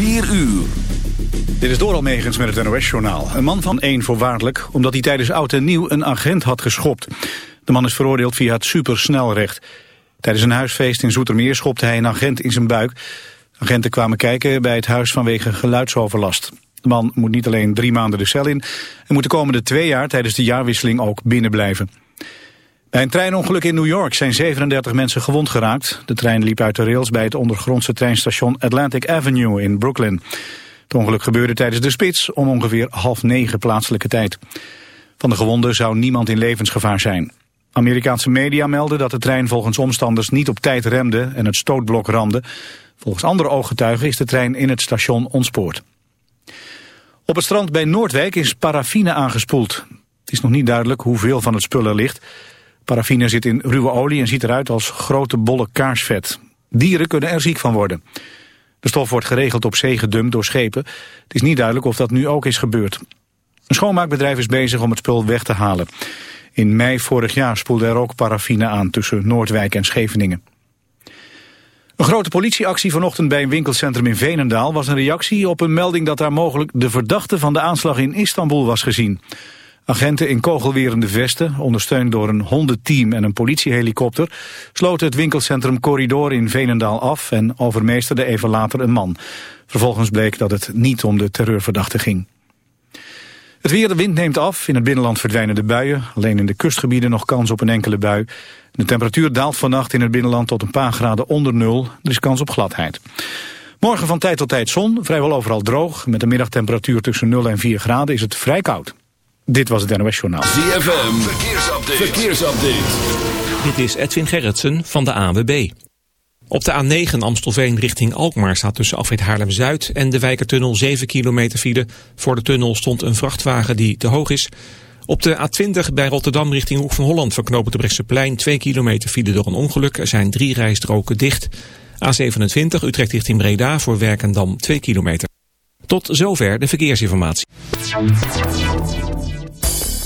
4 uur. Dit is Doral Megens met het NOS-journaal. Een man van één voorwaardelijk omdat hij tijdens oud en nieuw een agent had geschopt. De man is veroordeeld via het supersnelrecht. Tijdens een huisfeest in Zoetermeer schopte hij een agent in zijn buik. Agenten kwamen kijken bij het huis vanwege geluidsoverlast. De man moet niet alleen drie maanden de cel in... en moet de komende twee jaar tijdens de jaarwisseling ook binnen blijven. Bij een treinongeluk in New York zijn 37 mensen gewond geraakt. De trein liep uit de rails bij het ondergrondse treinstation Atlantic Avenue in Brooklyn. Het ongeluk gebeurde tijdens de spits om ongeveer half negen plaatselijke tijd. Van de gewonden zou niemand in levensgevaar zijn. Amerikaanse media melden dat de trein volgens omstanders niet op tijd remde en het stootblok ramde. Volgens andere ooggetuigen is de trein in het station ontspoord. Op het strand bij Noordwijk is paraffine aangespoeld. Het is nog niet duidelijk hoeveel van het spul er ligt. Paraffine zit in ruwe olie en ziet eruit als grote bolle kaarsvet. Dieren kunnen er ziek van worden. De stof wordt geregeld op zee gedumpt door schepen. Het is niet duidelijk of dat nu ook is gebeurd. Een schoonmaakbedrijf is bezig om het spul weg te halen. In mei vorig jaar spoelde er ook paraffine aan tussen Noordwijk en Scheveningen. Een grote politieactie vanochtend bij een winkelcentrum in Veenendaal was een reactie op een melding dat daar mogelijk de verdachte van de aanslag in Istanbul was gezien. Agenten in kogelwerende vesten, ondersteund door een hondenteam en een politiehelikopter, sloten het winkelcentrum Corridor in Veenendaal af en overmeesterde even later een man. Vervolgens bleek dat het niet om de terreurverdachte ging. Het weer, de wind neemt af. In het binnenland verdwijnen de buien. Alleen in de kustgebieden nog kans op een enkele bui. De temperatuur daalt vannacht in het binnenland tot een paar graden onder nul. Er is kans op gladheid. Morgen van tijd tot tijd zon, vrijwel overal droog. Met een middagtemperatuur tussen 0 en 4 graden is het vrij koud. Dit was het NOS Journaal. ZFM, verkeersupdate. verkeersupdate. Dit is Edwin Gerritsen van de ANWB. Op de A9 Amstelveen richting Alkmaar staat tussen afrit Haarlem-Zuid en de Wijkertunnel 7 kilometer file. Voor de tunnel stond een vrachtwagen die te hoog is. Op de A20 bij Rotterdam richting Hoek van Holland verknopen de Brechtseplein 2 kilometer file door een ongeluk. Er zijn drie rijstroken dicht. A27 Utrecht richting Breda voor Werkendam 2 kilometer. Tot zover de verkeersinformatie.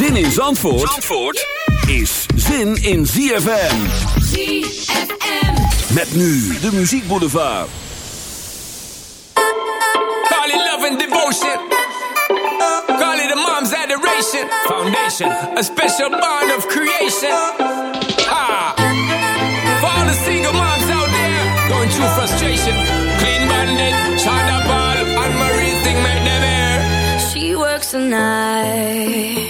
Zin in Zandvoort, Zandvoort is zin in ZFM. ZFM. Met nu de Muziek Boulevard. Call it love and devotion. Call it a mom's adoration. Foundation, a special bond of creation. Ha! For all the single moms out there going through frustration. Clean Bandit, Shonda Ball, and Marie thing made them air. She works the nights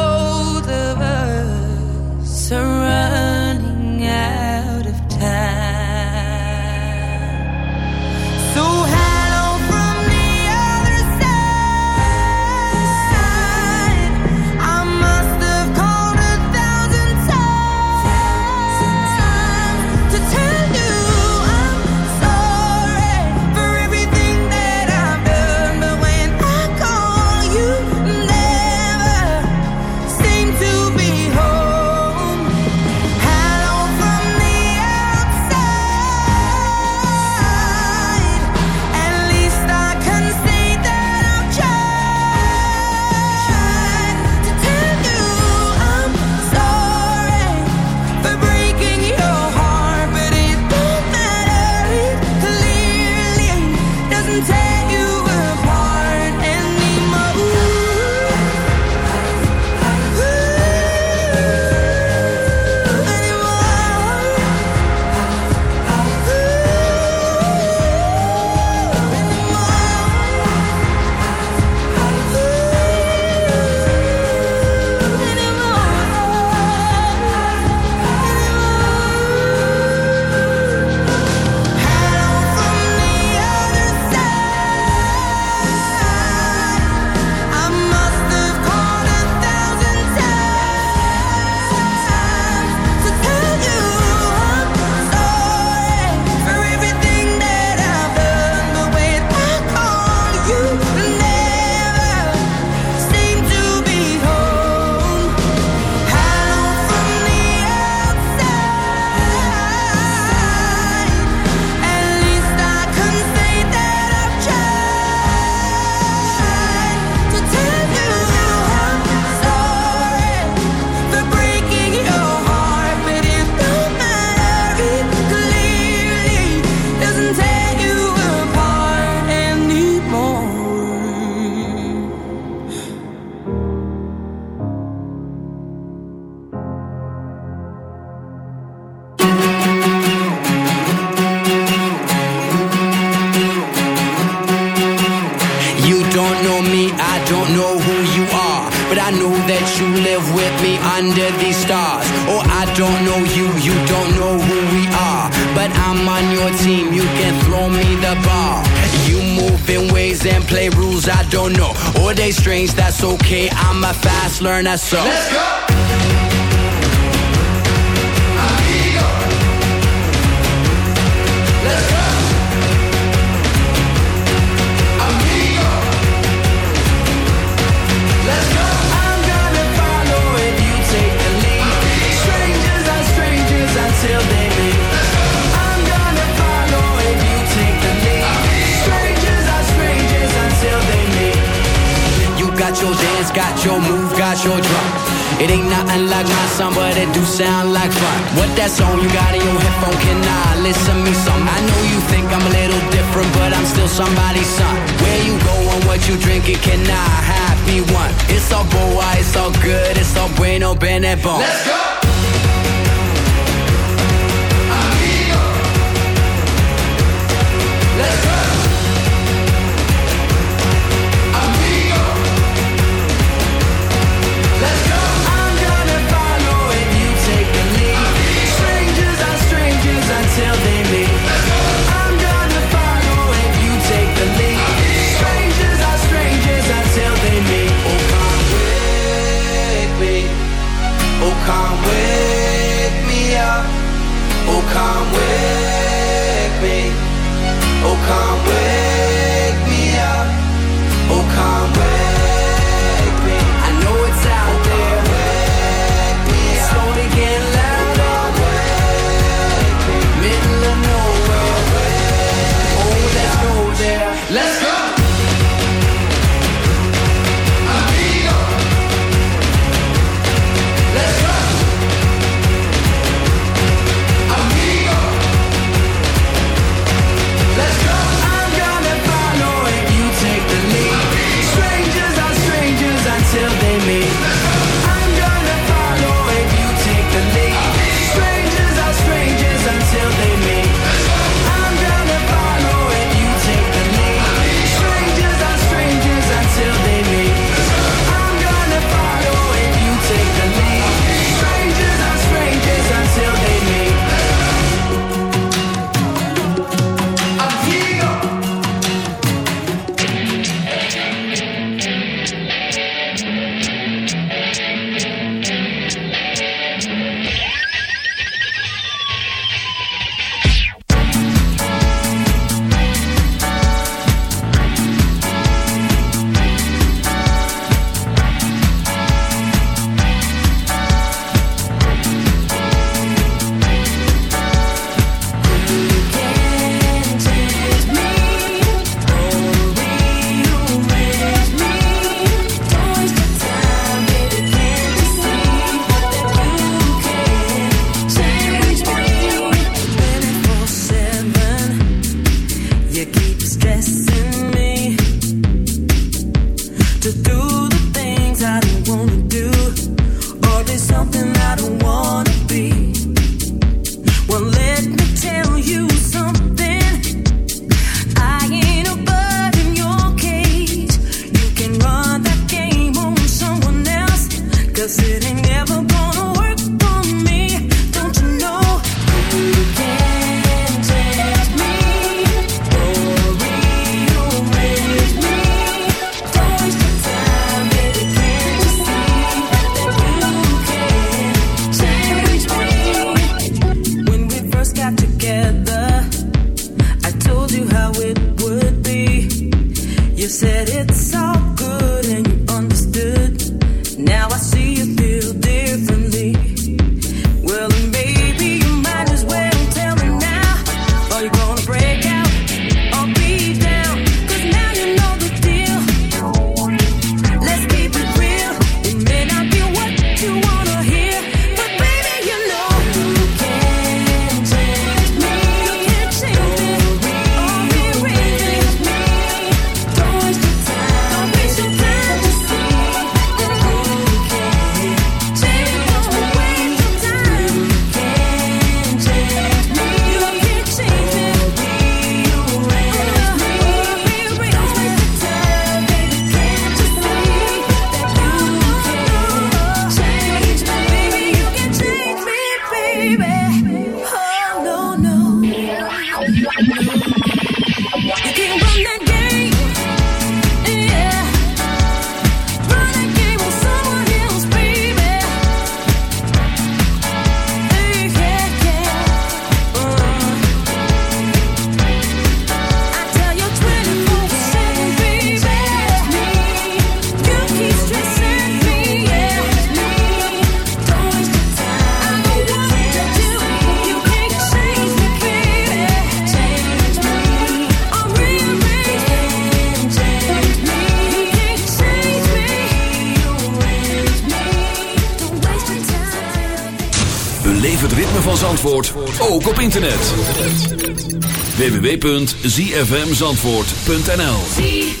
Let's go! www.zfmzandvoort.nl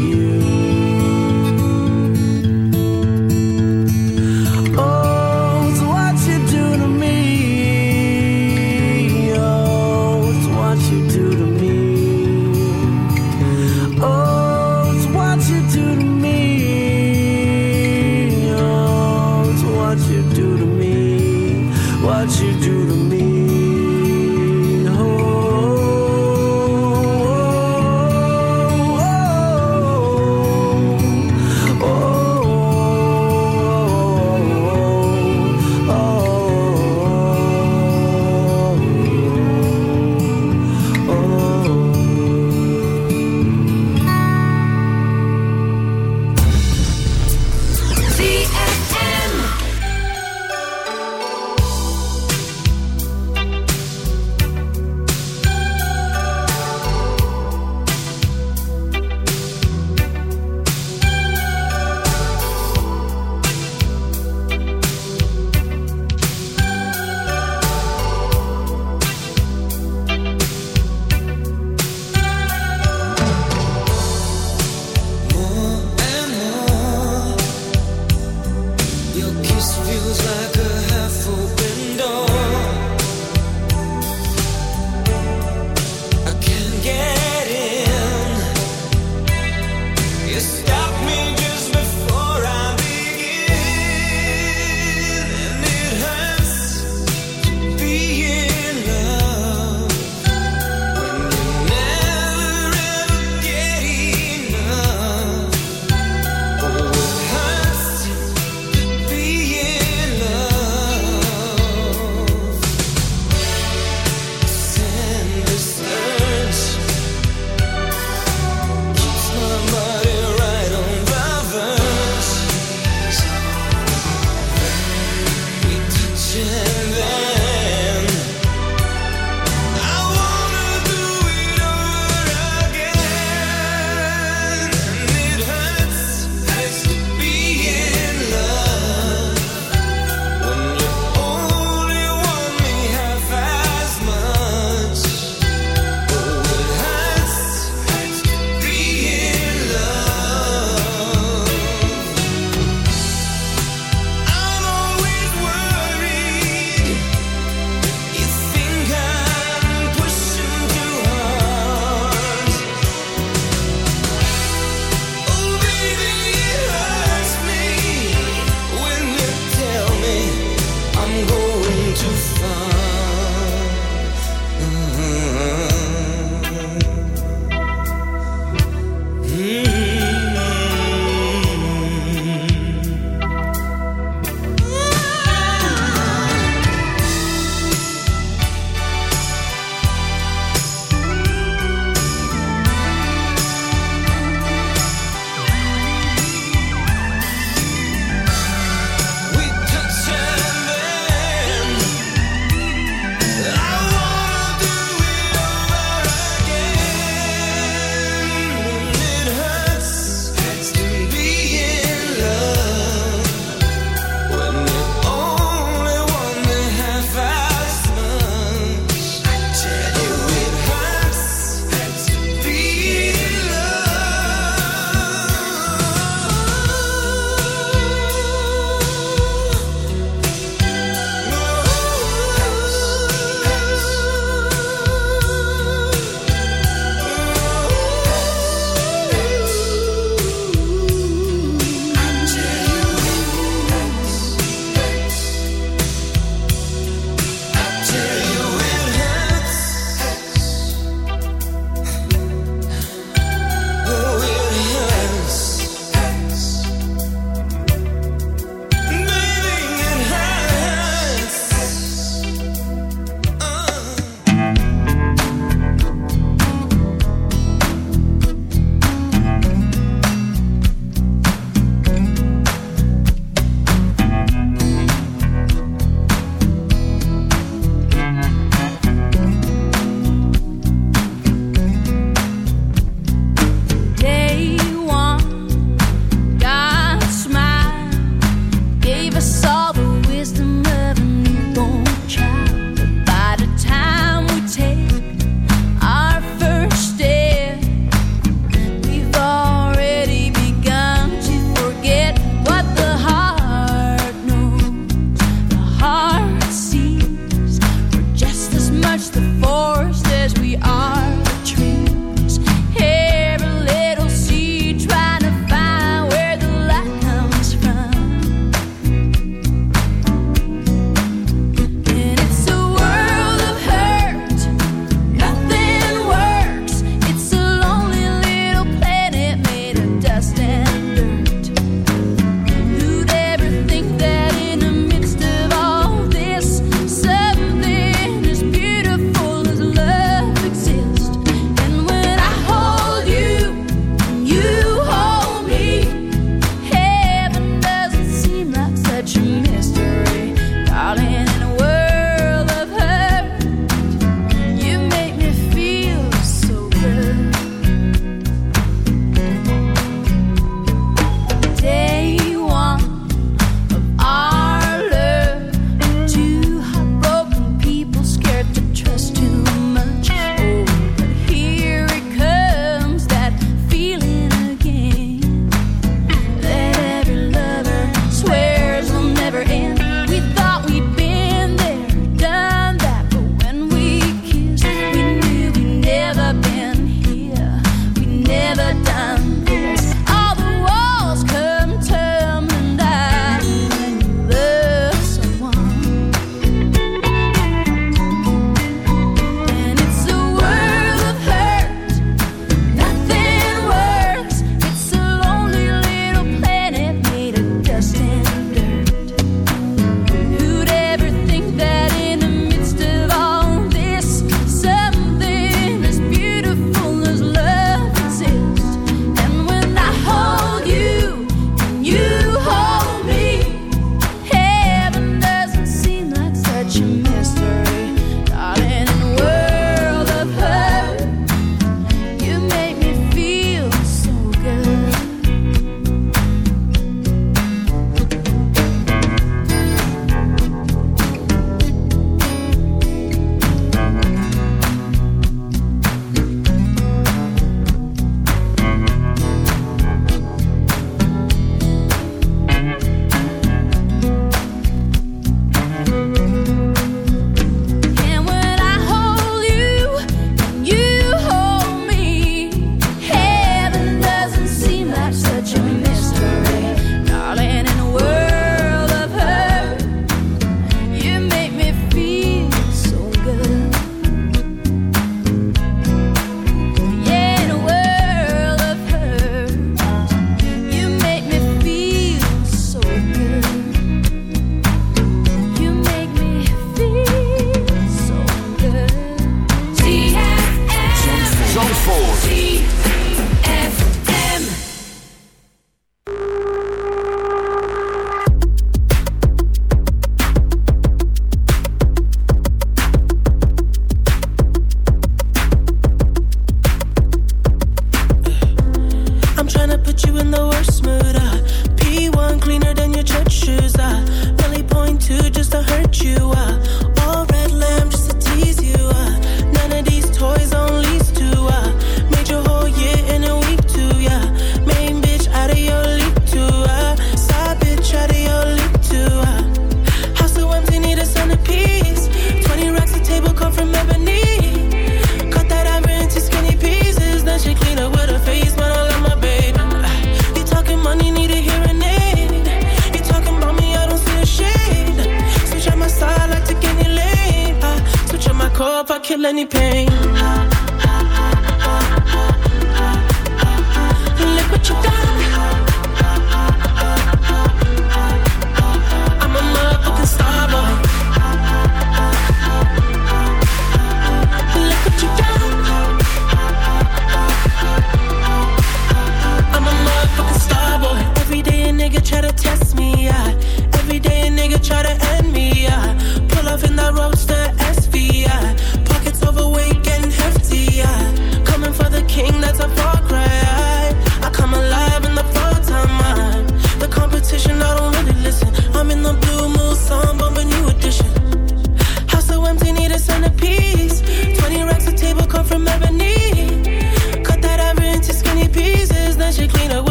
any pain.